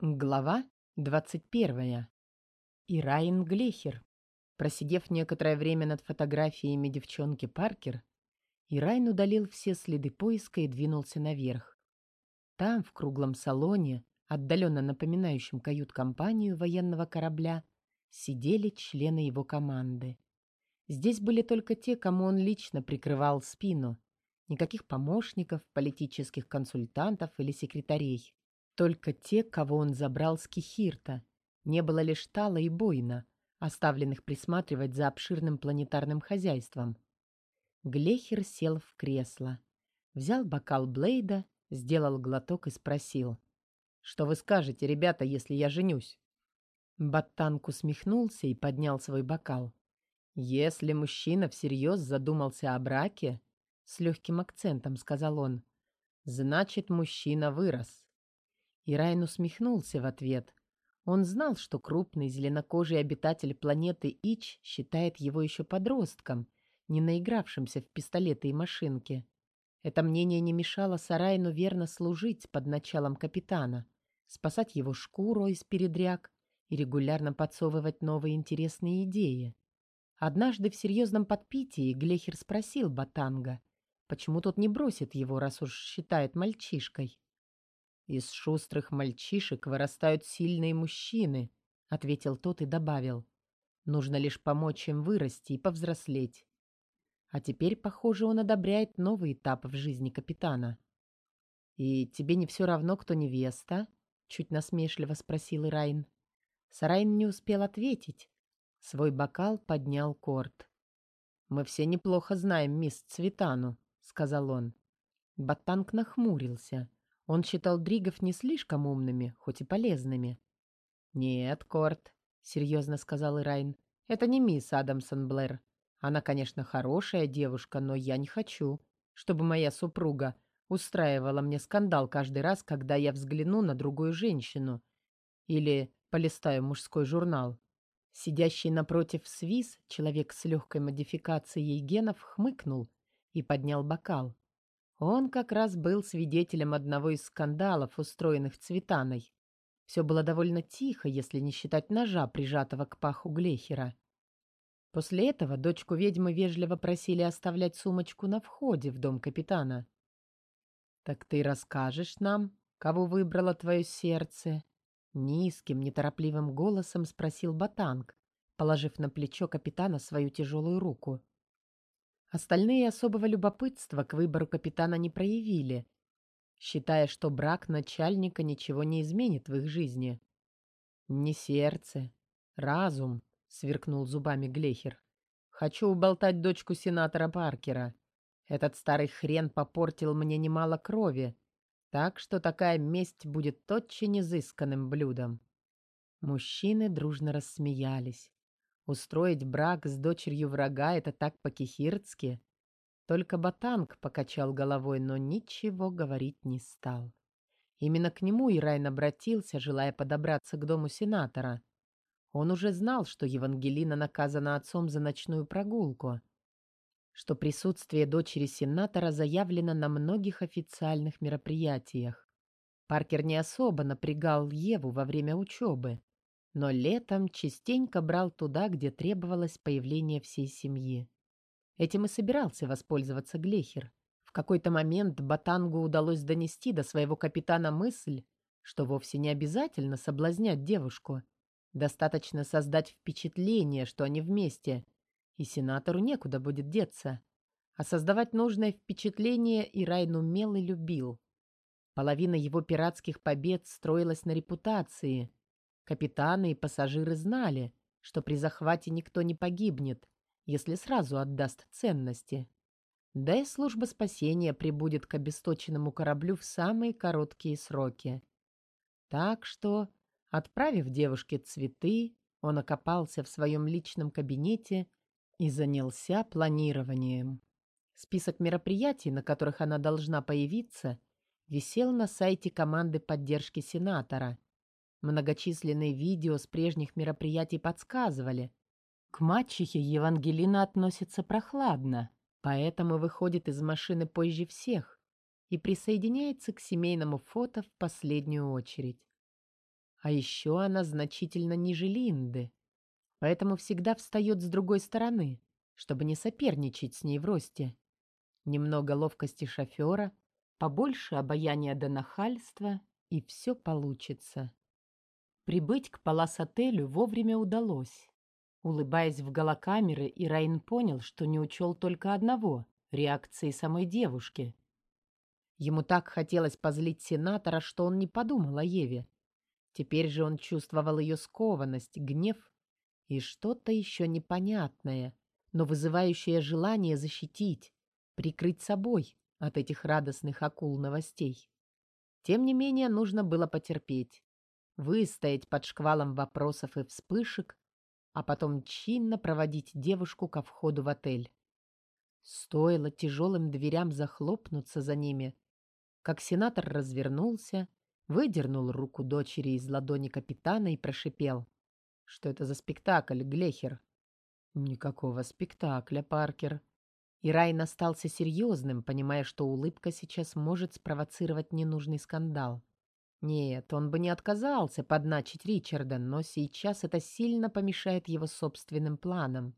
Глава 21. Ираин Глехер. Просидев некоторое время над фотографиями девчонки Паркер, Ирайн удалил все следы поиска и двинулся наверх. Там, в круглом салоне, отдаленно напоминающем кают-компанию военного корабля, сидели члены его команды. Здесь были только те, кому он лично прикрывал спину. Никаких помощников, политических консультантов или секретарей. Только те, кого он забрал с Кихирта. Не было лишь Тала и Бойна, оставленных присматривать за обширным планетарным хозяйством. Глехер сел в кресло, взял бокал Блейда, сделал глоток и спросил. «Что вы скажете, ребята, если я женюсь?» Баттанк усмехнулся и поднял свой бокал. «Если мужчина всерьез задумался о браке, — с легким акцентом сказал он, — значит, мужчина вырос. И Райн усмехнулся в ответ. Он знал, что крупный зеленокожий обитатель планеты Ич считает его еще подростком, не наигравшимся в пистолеты и машинки. Это мнение не мешало Сарайну верно служить под началом капитана, спасать его шкуру из передряг и регулярно подсовывать новые интересные идеи. Однажды в серьезном подпитии Глехер спросил Батанга, почему тот не бросит его, раз уж считает мальчишкой. «Из шустрых мальчишек вырастают сильные мужчины», — ответил тот и добавил. «Нужно лишь помочь им вырасти и повзрослеть». А теперь, похоже, он одобряет новый этап в жизни капитана. «И тебе не все равно, кто невеста?» — чуть насмешливо спросил Ирайн. Сарайн не успел ответить. Свой бокал поднял Корт. «Мы все неплохо знаем мисс Цветану», — сказал он. Баттанг нахмурился. Он считал дригов не слишком умными, хоть и полезными. «Нет, Корт», — серьезно сказал Ирайн, — «это не мисс Адамсон Блэр. Она, конечно, хорошая девушка, но я не хочу, чтобы моя супруга устраивала мне скандал каждый раз, когда я взгляну на другую женщину или полистаю мужской журнал». Сидящий напротив Свис, человек с легкой модификацией генов, хмыкнул и поднял бокал. Он как раз был свидетелем одного из скандалов, устроенных Цветаной. Все было довольно тихо, если не считать ножа, прижатого к паху Глехера. После этого дочку ведьмы вежливо просили оставлять сумочку на входе в дом капитана. «Так ты расскажешь нам, кого выбрало твое сердце?» Низким, неторопливым голосом спросил Батанг, положив на плечо капитана свою тяжелую руку. Остальные особого любопытства к выбору капитана не проявили, считая, что брак начальника ничего не изменит в их жизни. «Не сердце, разум», — сверкнул зубами Глехер. «Хочу уболтать дочку сенатора Паркера. Этот старый хрен попортил мне немало крови, так что такая месть будет очень изысканным блюдом». Мужчины дружно рассмеялись. Устроить брак с дочерью врага — это так по-кихирцки. Только Батанг покачал головой, но ничего говорить не стал. Именно к нему Ирайн обратился, желая подобраться к дому сенатора. Он уже знал, что Евангелина наказана отцом за ночную прогулку, что присутствие дочери сенатора заявлено на многих официальных мероприятиях. Паркер не особо напрягал Еву во время учебы но летом частенько брал туда, где требовалось появление всей семьи. Этим и собирался воспользоваться Глехер. В какой-то момент Батангу удалось донести до своего капитана мысль, что вовсе не обязательно соблазнять девушку. Достаточно создать впечатление, что они вместе, и сенатору некуда будет деться. А создавать нужное впечатление Ирайн умел и любил. Половина его пиратских побед строилась на репутации – Капитаны и пассажиры знали, что при захвате никто не погибнет, если сразу отдаст ценности. Да и служба спасения прибудет к обесточенному кораблю в самые короткие сроки. Так что, отправив девушке цветы, он окопался в своем личном кабинете и занялся планированием. Список мероприятий, на которых она должна появиться, висел на сайте команды поддержки сенатора, Многочисленные видео с прежних мероприятий подсказывали. К мачехе Евангелина относится прохладно, поэтому выходит из машины позже всех и присоединяется к семейному фото в последнюю очередь. А еще она значительно ниже Линды, поэтому всегда встает с другой стороны, чтобы не соперничать с ней в росте. Немного ловкости шофера, побольше обаяния до нахальства, и все получится. Прибыть к палас-отелю вовремя удалось. Улыбаясь в голокамеры, Ирайн понял, что не учел только одного — реакции самой девушки. Ему так хотелось позлить сенатора, что он не подумал о Еве. Теперь же он чувствовал ее скованность, гнев и что-то еще непонятное, но вызывающее желание защитить, прикрыть собой от этих радостных акул новостей. Тем не менее, нужно было потерпеть, выстоять под шквалом вопросов и вспышек, а потом чинно проводить девушку ко входу в отель. Стоило тяжелым дверям захлопнуться за ними, как сенатор развернулся, выдернул руку дочери из ладони капитана и прошипел. «Что это за спектакль, Глехер?» «Никакого спектакля, Паркер». И Райн остался серьезным, понимая, что улыбка сейчас может спровоцировать ненужный скандал. Нет, он бы не отказался подначить Ричарда, но сейчас это сильно помешает его собственным планам.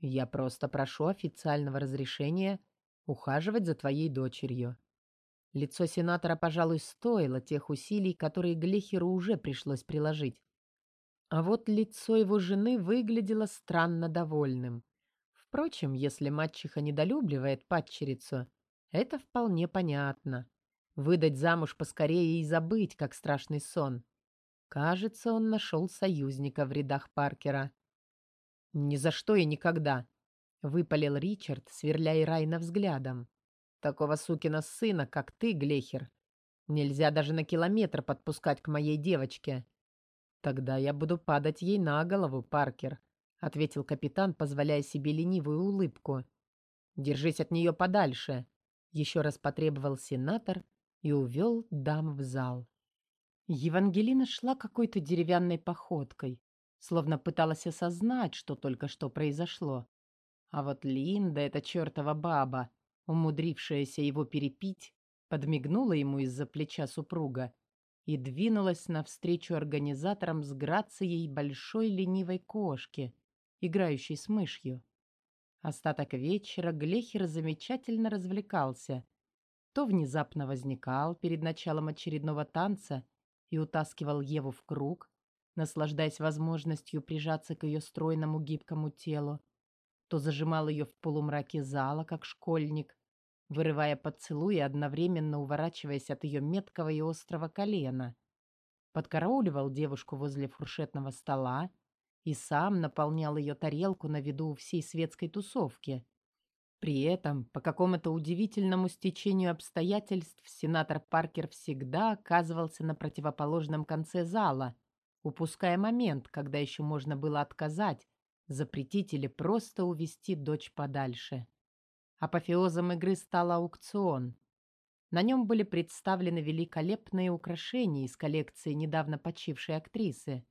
Я просто прошу официального разрешения ухаживать за твоей дочерью. Лицо сенатора, пожалуй, стоило тех усилий, которые Глехеру уже пришлось приложить. А вот лицо его жены выглядело странно довольным. Впрочем, если мачеха недолюбливает падчерицу, это вполне понятно. Выдать замуж поскорее и забыть, как страшный сон. Кажется, он нашел союзника в рядах Паркера. «Ни за что и никогда!» — выпалил Ричард, сверляя Райна взглядом. «Такого сукина сына, как ты, Глехер, нельзя даже на километр подпускать к моей девочке». «Тогда я буду падать ей на голову, Паркер», — ответил капитан, позволяя себе ленивую улыбку. «Держись от нее подальше», — еще раз потребовал сенатор, и увел дам в зал. Евангелина шла какой-то деревянной походкой, словно пыталась осознать, что только что произошло. А вот Линда, эта чертова баба, умудрившаяся его перепить, подмигнула ему из-за плеча супруга и двинулась навстречу организаторам с грацией большой ленивой кошки, играющей с мышью. Остаток вечера Глехер замечательно развлекался, то внезапно возникал перед началом очередного танца и утаскивал Еву в круг, наслаждаясь возможностью прижаться к ее стройному гибкому телу, то зажимал ее в полумраке зала, как школьник, вырывая поцелуй и одновременно уворачиваясь от ее меткого и острого колена. Подкарауливал девушку возле фуршетного стола и сам наполнял ее тарелку на виду у всей светской тусовки, при этом, по какому-то удивительному стечению обстоятельств, сенатор Паркер всегда оказывался на противоположном конце зала, упуская момент, когда еще можно было отказать, запретить или просто увести дочь подальше. Апофеозом игры стал аукцион. На нем были представлены великолепные украшения из коллекции недавно почившей актрисы.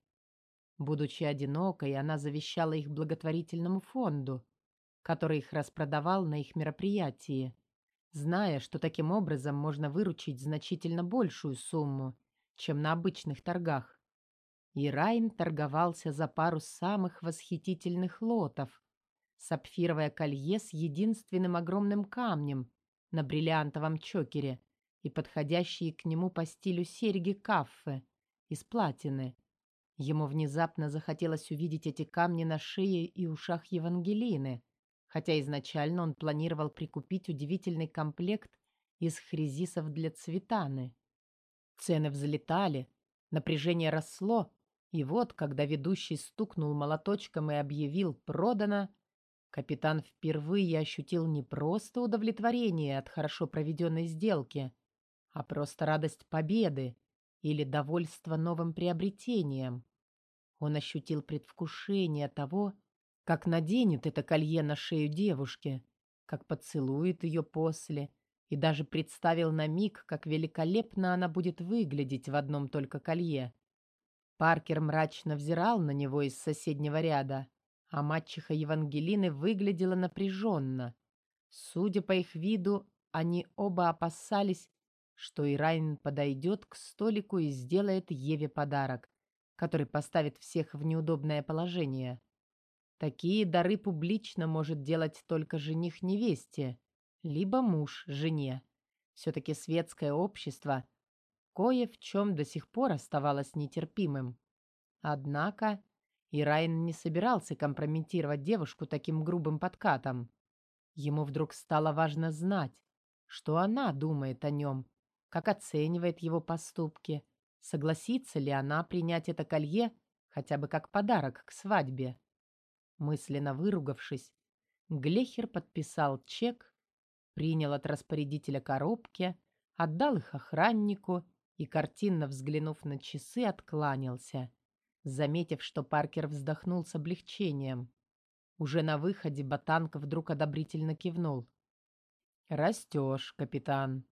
Будучи одинокой, она завещала их благотворительному фонду – который их распродавал на их мероприятии, зная, что таким образом можно выручить значительно большую сумму, чем на обычных торгах. И Райн торговался за пару самых восхитительных лотов. Сапфировое колье с единственным огромным камнем на бриллиантовом чокере и подходящие к нему по стилю серьги каффе из платины. Ему внезапно захотелось увидеть эти камни на шее и ушах Евангелины, хотя изначально он планировал прикупить удивительный комплект из хризисов для цветаны. Цены взлетали, напряжение росло, и вот, когда ведущий стукнул молоточком и объявил «продано», капитан впервые ощутил не просто удовлетворение от хорошо проведенной сделки, а просто радость победы или довольство новым приобретением. Он ощутил предвкушение того, как наденет это колье на шею девушки, как поцелует ее после, и даже представил на миг, как великолепно она будет выглядеть в одном только колье. Паркер мрачно взирал на него из соседнего ряда, а мачеха Евангелины выглядела напряженно. Судя по их виду, они оба опасались, что Ирайн подойдет к столику и сделает Еве подарок, который поставит всех в неудобное положение. Такие дары публично может делать только жених невесте, либо муж жене. Все-таки светское общество кое в чем до сих пор оставалось нетерпимым. Однако Ирайн не собирался компрометировать девушку таким грубым подкатом. Ему вдруг стало важно знать, что она думает о нем, как оценивает его поступки, согласится ли она принять это колье хотя бы как подарок к свадьбе. Мысленно выругавшись, Глехер подписал чек, принял от распорядителя коробки, отдал их охраннику и, картинно взглянув на часы, откланялся заметив, что Паркер вздохнул с облегчением. Уже на выходе Ботанка вдруг одобрительно кивнул. «Растешь, капитан».